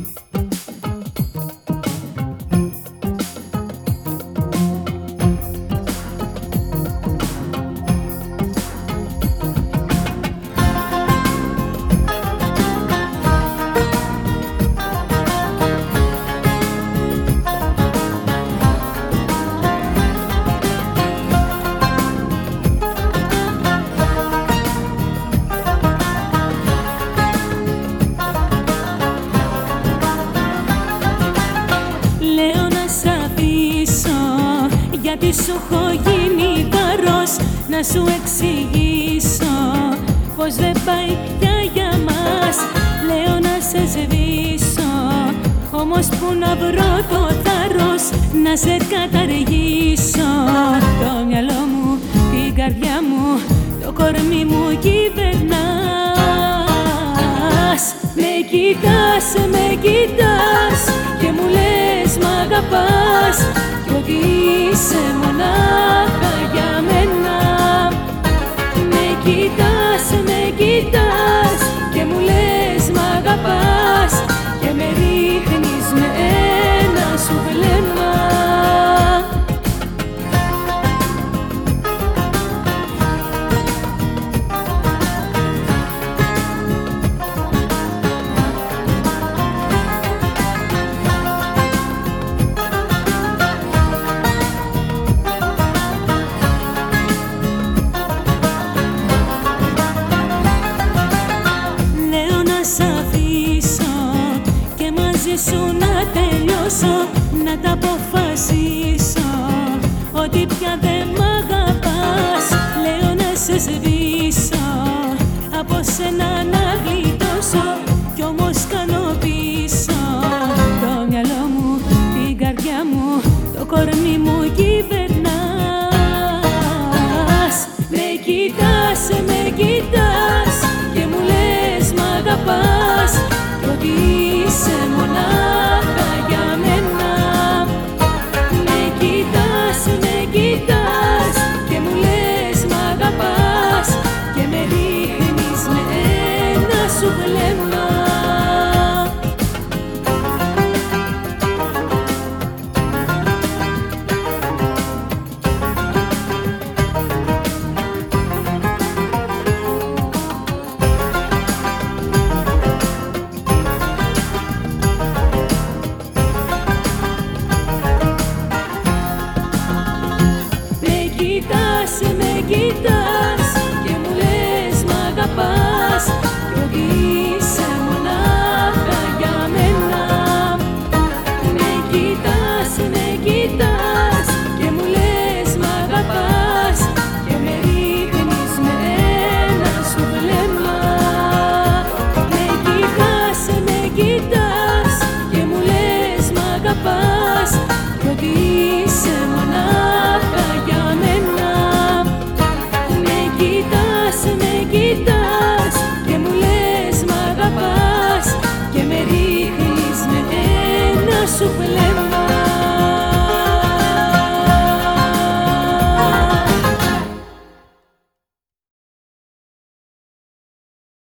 Bye. Γιατί σου έχω γίνει βάρος Να σου εξηγήσω πως δεν πάει πια για μας. Λέω να σε σβήσω όμως που να βρω το θάρρος Να σε καταργήσω. Το μυαλό μου, την καρδιά μου, το κορμί μου κυβερνάς. Με κοιτάς, με κοιτάς και μου λες μ' αγαπάς κι ότι είσαι μονάχα για μένα. Με κοιτάς, σου να τελειώσω Να τα αποφασίσω. Ότι πια δεν μ' αγαπάς Λέω να σε σβήσω. Από σένα να γλιτώσω Κι όμως κάνω πίσω Το μυαλό μου, την καρδιά μου Το κορμί μου κυβερνάς